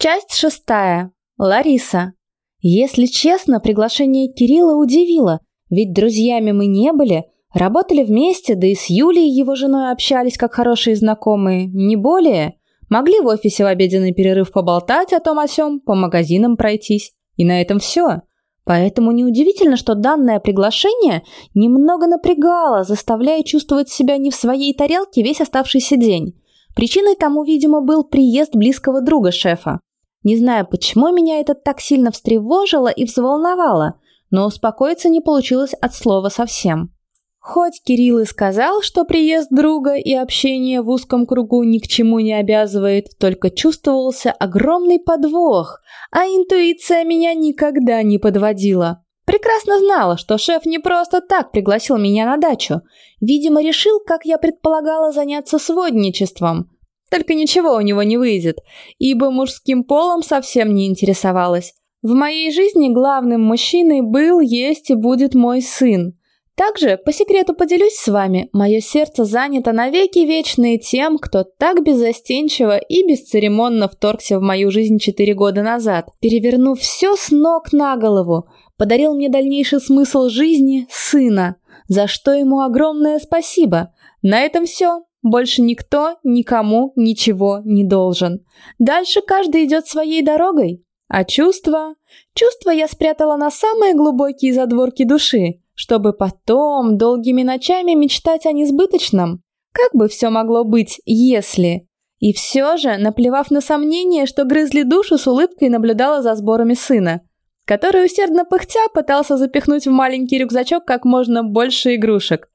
Часть шестая. Лариса. Если честно, приглашение Кирилла удивило, ведь друзьями мы не были, работали вместе, да и с Юлей, его женой, общались как хорошие знакомые, не более. Могли в офисе в обеденный перерыв поболтать о том о сём, по магазинам пройтись. И на этом все. Поэтому неудивительно, что данное приглашение немного напрягало, заставляя чувствовать себя не в своей тарелке весь оставшийся день. Причиной тому, видимо, был приезд близкого друга шефа. Не знаю, почему меня это так сильно встревожило и взволновало, но успокоиться не получилось от слова совсем. Хоть Кирилл и сказал, что приезд друга и общение в узком кругу ни к чему не обязывает, только чувствовался огромный подвох, а интуиция меня никогда не подводила. Прекрасно знала, что шеф не просто так пригласил меня на дачу. Видимо, решил, как я предполагала, заняться сводничеством. Только ничего у него не выйдет, ибо мужским полом совсем не интересовалась. В моей жизни главным мужчиной был, есть и будет мой сын. Также, по секрету поделюсь с вами, мое сердце занято навеки вечные тем, кто так беззастенчиво и бесцеремонно вторгся в мою жизнь четыре года назад, перевернув все с ног на голову, подарил мне дальнейший смысл жизни сына, за что ему огромное спасибо. На этом все. Больше никто никому ничего не должен. Дальше каждый идет своей дорогой. А чувства? Чувства я спрятала на самые глубокие задворки души, чтобы потом долгими ночами мечтать о несбыточном. Как бы все могло быть, если... И все же, наплевав на сомнения, что грызли душу, с улыбкой наблюдала за сборами сына, который усердно пыхтя пытался запихнуть в маленький рюкзачок как можно больше игрушек.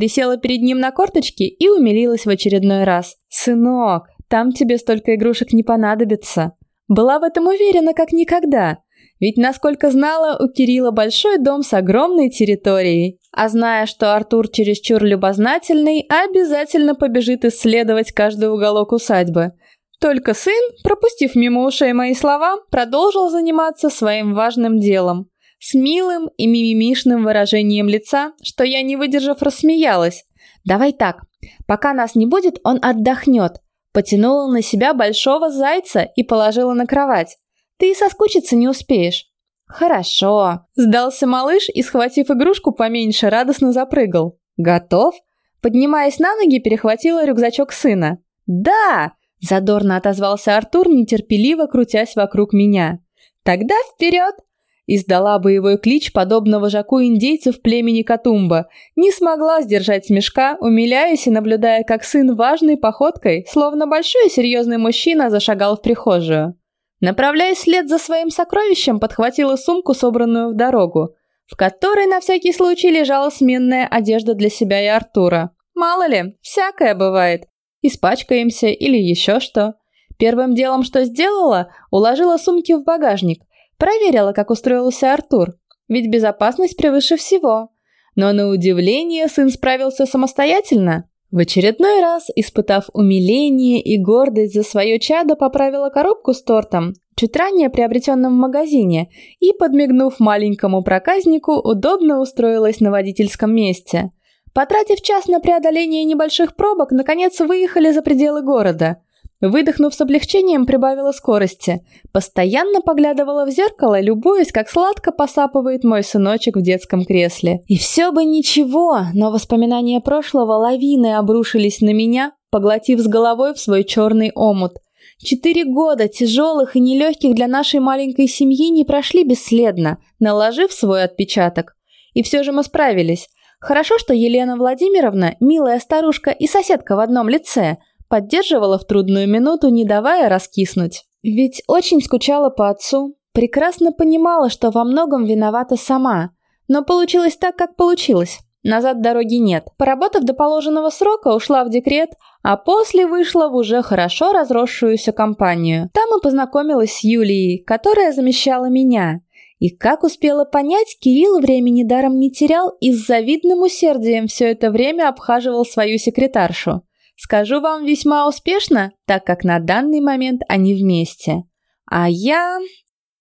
Присела перед ним на корточки и умилилась в очередной раз. «Сынок, там тебе столько игрушек не понадобится». Была в этом уверена как никогда. Ведь, насколько знала, у Кирилла большой дом с огромной территорией. А зная, что Артур чересчур любознательный, обязательно побежит исследовать каждый уголок усадьбы. Только сын, пропустив мимо ушей мои слова, продолжил заниматься своим важным делом. С милым и мимимишным выражением лица, что я, не выдержав, рассмеялась. «Давай так, пока нас не будет, он отдохнет». Потянула на себя большого зайца и положила на кровать. Ты и соскучиться не успеешь». «Хорошо», — сдался малыш и, схватив игрушку поменьше, радостно запрыгал. «Готов?» Поднимаясь на ноги, перехватила рюкзачок сына. «Да!» – задорно отозвался Артур, нетерпеливо крутясь вокруг меня. «Тогда вперед!» – издала боевой клич подобного вожаку индейцев племени Катумба. Не смогла сдержать смешка, умиляясь и наблюдая, как сын важной походкой, словно большой и серьезный мужчина, зашагал в прихожую. Направляясь вслед за своим сокровищем, подхватила сумку, собранную в дорогу, в которой на всякий случай лежала сменная одежда для себя и Артура. Мало ли, всякое бывает. Испачкаемся или еще что. Первым делом, что сделала, уложила сумки в багажник. Проверила, как устроился Артур. Ведь безопасность превыше всего. Но на удивление сын справился самостоятельно. В очередной раз, испытав умиление и гордость за свое чадо, поправила коробку с тортом, чуть ранее приобретенным в магазине, и, подмигнув маленькому проказнику, удобно устроилась на водительском месте. Потратив час на преодоление небольших пробок, наконец выехали за пределы города – Выдохнув с облегчением, прибавила скорости. Постоянно поглядывала в зеркало, любуясь, как сладко посапывает мой сыночек в детском кресле. И все бы ничего, но воспоминания прошлого лавины обрушились на меня, поглотив с головой в свой черный омут. Четыре года тяжелых и нелегких для нашей маленькой семьи не прошли бесследно, наложив свой отпечаток. И все же мы справились. Хорошо, что Елена Владимировна, милая старушка и соседка в одном лице – поддерживала в трудную минуту, не давая раскиснуть. Ведь очень скучала по отцу, прекрасно понимала, что во многом виновата сама. Но получилось так, как получилось. Назад дороги нет. Поработав до положенного срока, ушла в декрет, а после вышла в уже хорошо разросшуюся компанию. Там и познакомилась с Юлией, которая замещала меня. И как успела понять, Кирилл времени даром не терял и с завидным усердием все это время обхаживал свою секретаршу. Скажу вам весьма успешно, так как на данный момент они вместе. А я...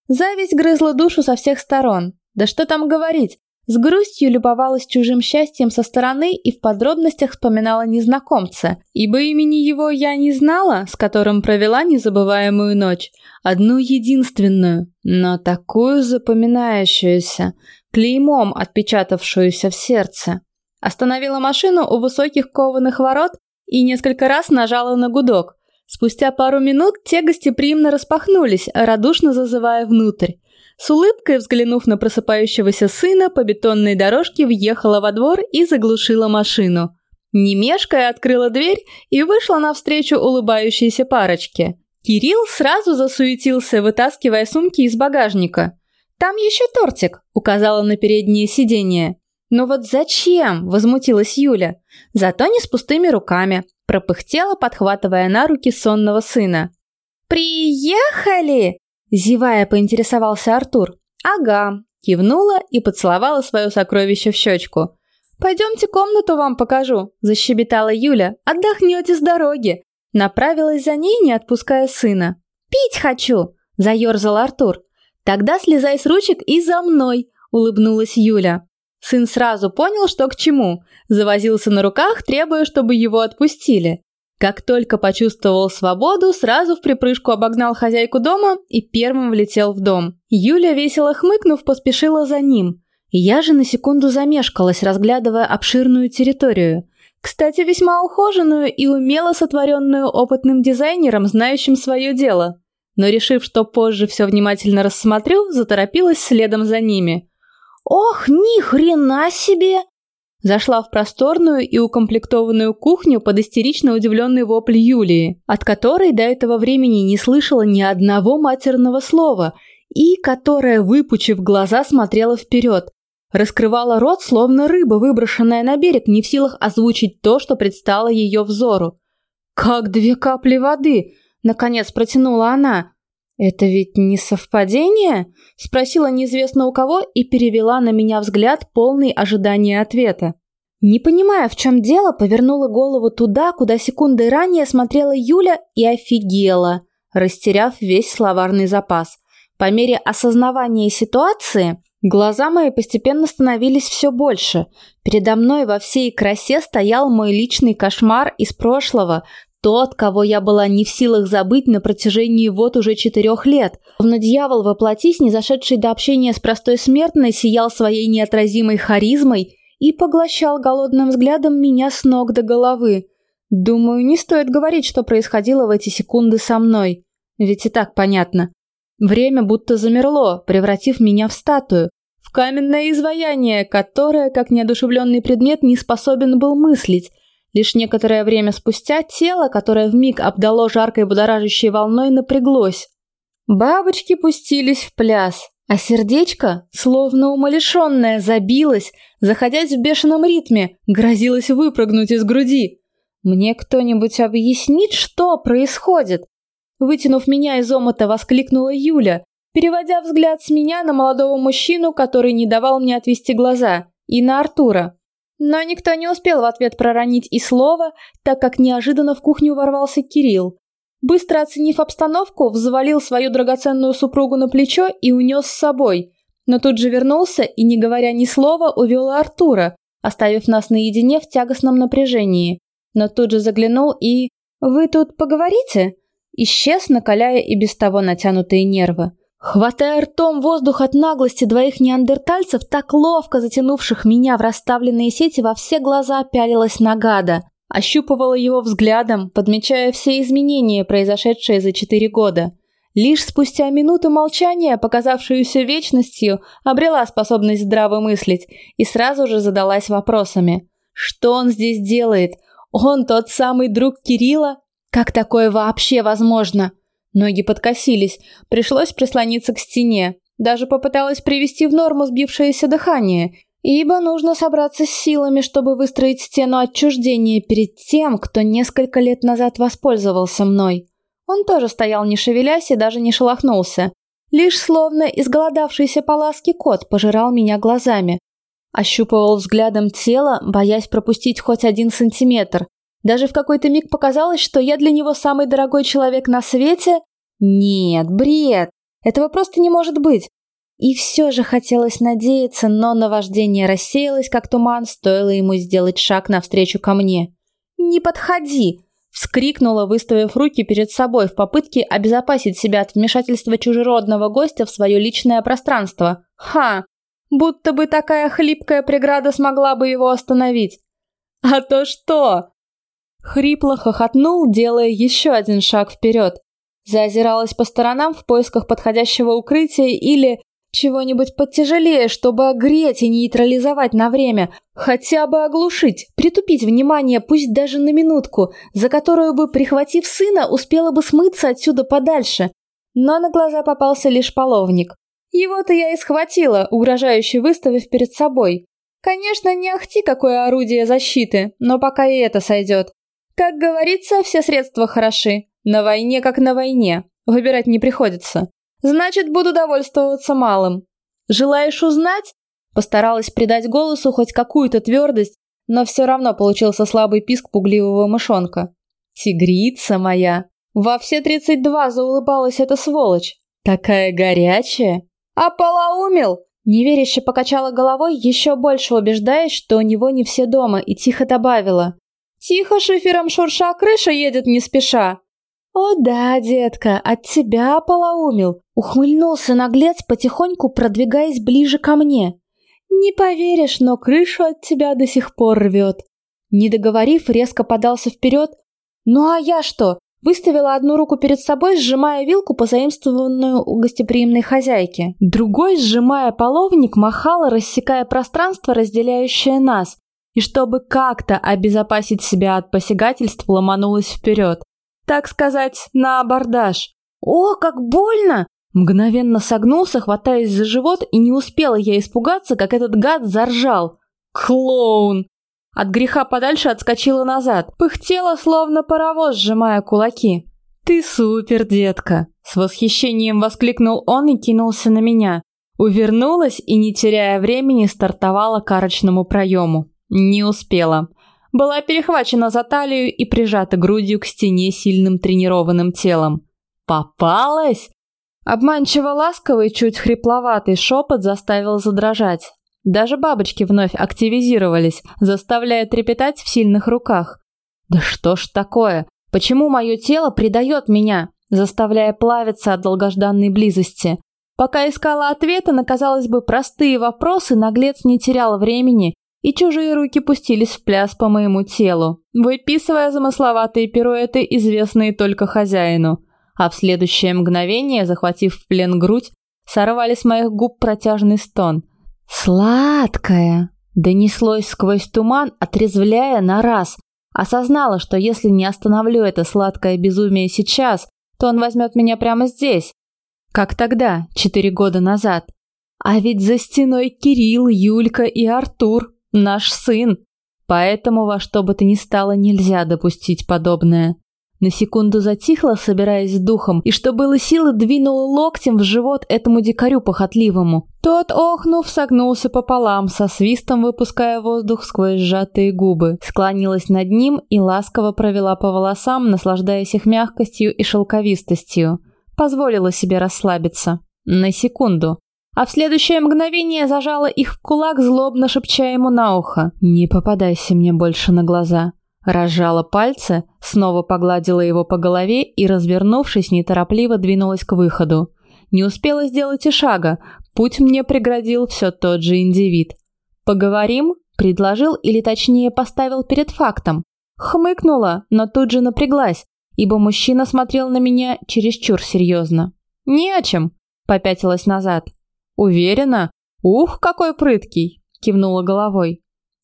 Зависть грызла душу со всех сторон. Да что там говорить, с грустью любовалась чужим счастьем со стороны и в подробностях вспоминала незнакомца, ибо имени его я не знала, с которым провела незабываемую ночь, одну единственную, но такую запоминающуюся, клеймом отпечатавшуюся в сердце. Остановила машину у высоких кованых ворот и несколько раз нажала на гудок. Спустя пару минут те гостеприимно распахнулись, радушно зазывая внутрь. С улыбкой взглянув на просыпающегося сына, по бетонной дорожке въехала во двор и заглушила машину. Не мешкая, открыла дверь и вышла навстречу улыбающейся парочке. Кирилл сразу засуетился, вытаскивая сумки из багажника. «Там еще тортик», — указала на переднее сиденье. «Ну вот зачем?» – возмутилась Юля. «Зато не с пустыми руками», – пропыхтела, подхватывая на руки сонного сына. «Приехали!» Зевая, поинтересовался Артур. «Ага», кивнула и поцеловала свое сокровище в щечку. «Пойдемте комнату вам покажу», – защебетала Юля. «Отдохнете с дороги». Направилась за ней, не отпуская сына. «Пить хочу», – заерзал Артур. «Тогда слезай с ручек и за мной», – улыбнулась Юля. Сын сразу понял, что к чему, завозился на руках, требуя, чтобы его отпустили. Как только почувствовал свободу, сразу в припрыжку обогнал хозяйку дома и первым влетел в дом. Юля, весело хмыкнув, поспешила за ним. Я же на секунду замешкалась, разглядывая обширную территорию. Кстати, весьма ухоженную и умело сотворенную опытным дизайнером, знающим свое дело. Но решив, что позже все внимательно рассмотрю, заторопилась следом за ними. «Ох, ни хрена себе!» Зашла в просторную и укомплектованную кухню под истерично удивленный вопль Юлии, от которой до этого времени не слышала ни одного матерного слова и которая, выпучив глаза, смотрела вперед. Раскрывала рот, словно рыба, выброшенная на берег, не в силах озвучить то, что предстало ее взору. «Как две капли воды!» — наконец протянула она. «Это ведь не совпадение?» – спросила неизвестно у кого и перевела на меня взгляд, полный ожидания ответа. Не понимая, в чем дело, повернула голову туда, куда секунды ранее смотрела Юля и офигела, растеряв весь словарный запас. По мере осознавания ситуации, глаза мои постепенно становились все больше. Передо мной во всей красе стоял мой личный кошмар из прошлого, тот, кого я была не в силах забыть на протяжении вот уже четырех лет. Словно дьявол воплотись, не зашедший до общения с простой смертной, сиял своей неотразимой харизмой и поглощал голодным взглядом меня с ног до головы. Думаю, не стоит говорить, что происходило в эти секунды со мной. Ведь и так понятно. Время будто замерло, превратив меня в статую, в каменное изваяние, которое, как неодушевленный предмет, не способен был мыслить, Лишь некоторое время спустя тело, которое вмиг обдало жаркой будоражащей волной, напряглось. Бабочки пустились в пляс, а сердечко, словно умалишенное, забилось, заходясь в бешеном ритме, грозилось выпрыгнуть из груди. «Мне кто-нибудь объяснит, что происходит?» Вытянув меня из омута, воскликнула Юля, переводя взгляд с меня на молодого мужчину, который не давал мне отвести глаза, и на Артура. Но никто не успел в ответ проронить и слова, так как неожиданно в кухню ворвался Кирилл. Быстро оценив обстановку, взвалил свою драгоценную супругу на плечо и унес с собой. Но тут же вернулся и, не говоря ни слова, увел Артура, оставив нас наедине в тягостном напряжении. Но тут же заглянул и... «Вы тут поговорите?» Исчез, накаляя и без того натянутые нервы. Хватая ртом воздух от наглости двоих неандертальцев, так ловко затянувших меня в расставленные сети, во все глаза пялилась на гада. Ощупывала его взглядом, подмечая все изменения, произошедшие за четыре года. Лишь спустя минуту молчания, показавшуюся вечностью, обрела способность здраво мыслить и сразу же задалась вопросами. Что он здесь делает? Он тот самый друг Кирилла? Как такое вообще возможно? Ноги подкосились, пришлось прислониться к стене. Даже попыталась привести в норму сбившееся дыхание, ибо нужно собраться с силами, чтобы выстроить стену отчуждения перед тем, кто несколько лет назад воспользовался мной. Он тоже стоял не шевелясь и даже не шелохнулся. Лишь словно изголодавшийся по ласке кот пожирал меня глазами. Ощупывал взглядом тело, боясь пропустить хоть один сантиметр. Даже в какой-то миг показалось, что я для него самый дорогой человек на свете. Нет, бред. Этого просто не может быть. И все же хотелось надеяться, но наваждение рассеялось, как туман, стоило ему сделать шаг навстречу ко мне. «Не подходи!» — вскрикнула, выставив руки перед собой в попытке обезопасить себя от вмешательства чужеродного гостя в свое личное пространство. «Ха! Будто бы такая хлипкая преграда смогла бы его остановить!» «А то что?» Хрипло хохотнул, делая еще один шаг вперед. Заозиралась по сторонам в поисках подходящего укрытия или чего-нибудь потяжелее, чтобы огреть и нейтрализовать на время, хотя бы оглушить, притупить внимание, пусть даже на минутку, за которую бы, прихватив сына, успела бы смыться отсюда подальше. Но на глаза попался лишь половник. Его-то я и схватила, угрожающе выставив перед собой. Конечно, не ахти какое орудие защиты, но пока и это сойдет. Как говорится, все средства хороши. На войне как на войне. Выбирать не приходится. Значит, буду довольствоваться малым. Желаешь узнать? Постаралась придать голосу хоть какую-то твердость, но все равно получился слабый писк пугливого мышонка. Тигрица моя. Во все тридцать два заулыбалась эта сволочь. Такая горячая. А полоумел? Неверяще покачала головой, еще больше убеждаясь, что у него не все дома, и тихо добавила. «Тихо шифером шурша крыша едет не спеша. «О да, детка, от тебя полоумил!» — ухмыльнулся наглец, потихоньку продвигаясь ближе ко мне. «Не поверишь, но крышу от тебя до сих пор рвет!» Не договорив, резко подался вперед. «Ну а я что?» Выставила одну руку перед собой, сжимая вилку, позаимствованную у гостеприимной хозяйки. Другой, сжимая половник, махала, рассекая пространство, разделяющее нас. И чтобы как-то обезопасить себя от посягательств, ломанулась вперед так сказать, на абордаж. «О, как больно!» Мгновенно согнулся, хватаясь за живот, и не успела я испугаться, как этот гад заржал. «Клоун!» От греха подальше отскочила назад. Пыхтела, словно паровоз, сжимая кулаки. «Ты супер, детка!» С восхищением воскликнул он и кинулся на меня. Увернулась и, не теряя времени, стартовала к арочному проему. Не успела была перехвачена за талию и прижата грудью к стене сильным тренированным телом. «Попалась!» Обманчиво ласковый, чуть хрипловатый шепот заставил задрожать. Даже бабочки вновь активизировались, заставляя трепетать в сильных руках. «Да что ж такое? Почему мое тело предает меня?» заставляя плавиться от долгожданной близости. Пока искала ответа на, казалось бы, простые вопросы, наглец не терял времени и чужие руки пустились в пляс по моему телу, выписывая замысловатые пируэты, известные только хозяину, а в следующее мгновение, захватив в плен грудь, сорвали с моих губ протяжный стон. «Сладкая!» Донеслось сквозь туман, отрезвляя на раз. Осознала, что если не остановлю это сладкое безумие сейчас, то он возьмет меня прямо здесь. Как тогда, четыре года назад. А ведь за стеной Кирилл, Юлька и Артур. Наш сын. Поэтому во что бы то ни стало нельзя допустить подобное. На секунду затихла, собираясь с духом, и что было силы, двинула локтем в живот этому дикарю похотливому. Тот, охнув, согнулся пополам, со свистом выпуская воздух сквозь сжатые губы. Склонилась над ним и ласково провела по волосам, наслаждаясь их мягкостью и шелковистостью. Позволила себе расслабиться. На секунду а в следующее мгновение зажала их в кулак, злобно шепча ему на ухо «Не попадайся мне больше на глаза». Разжала пальцы, снова погладила его по голове и, развернувшись, неторопливо двинулась к выходу. Не успела сделать и шага, путь мне преградил все тот же индивид. «Поговорим?» – предложил или точнее поставил перед фактом. Хмыкнула, но тут же напряглась, ибо мужчина смотрел на меня чересчур серьезно. «Не о чем», – попятилась назад. «Уверена? Ух, какой прыткий!» – кивнула головой.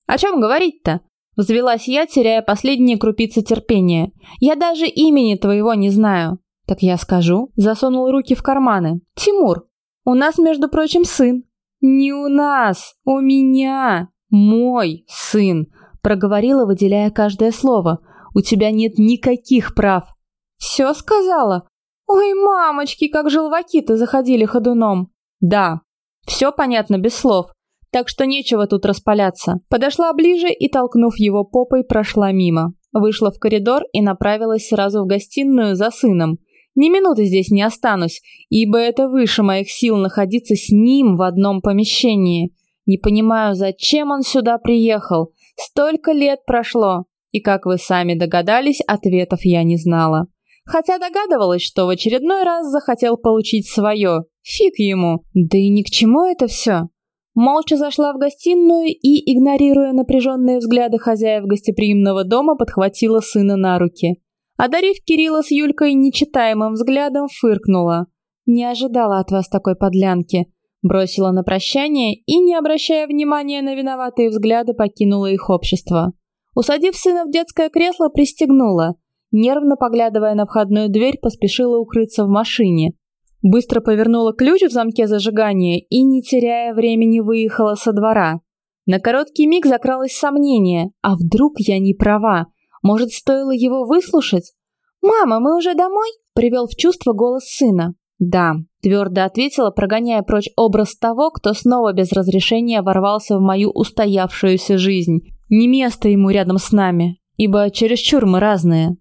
«О чем говорить-то?» – взвелась я, теряя последние крупицы терпения. «Я даже имени твоего не знаю». «Так я скажу», – засунул руки в карманы. «Тимур, у нас, между прочим, сын». «Не у нас, у меня, мой сын», – проговорила, выделяя каждое слово. «У тебя нет никаких прав». «Все сказала?» «Ой, мамочки, как желваки-то заходили ходуном!» «Да, все понятно без слов, так что нечего тут распаляться. Подошла ближе и, толкнув его попой, прошла мимо. Вышла в коридор и направилась сразу в гостиную за сыном. Ни минуты здесь не останусь, ибо это выше моих сил находиться с ним в одном помещении. Не понимаю, зачем он сюда приехал. Столько лет прошло, и, как вы сами догадались, ответов я не знала. Хотя догадывалась, что в очередной раз захотел получить свое. Фиг ему. Да и ни к чему это все. Молча зашла в гостиную и, игнорируя напряженные взгляды хозяев гостеприимного дома, подхватила сына на руки. Одарив Кирилла с Юлькой нечитаемым взглядом, фыркнула. «Не ожидала от вас такой подлянки», бросила на прощание и, не обращая внимания на виноватые взгляды, покинула их общество. Усадив сына в детское кресло, пристегнула. Нервно поглядывая на входную дверь, поспешила укрыться в машине. Быстро повернула ключ в замке зажигания и, не теряя времени, выехала со двора. На короткий миг закралось сомнение, а вдруг я не права? Может, стоило его выслушать? «Мама, мы уже домой?» – привел в чувство голос сына. «Да», – твердо ответила, прогоняя прочь образ того, кто снова без разрешения ворвался в мою устоявшуюся жизнь. Не место ему рядом с нами, ибо чересчур мы разные.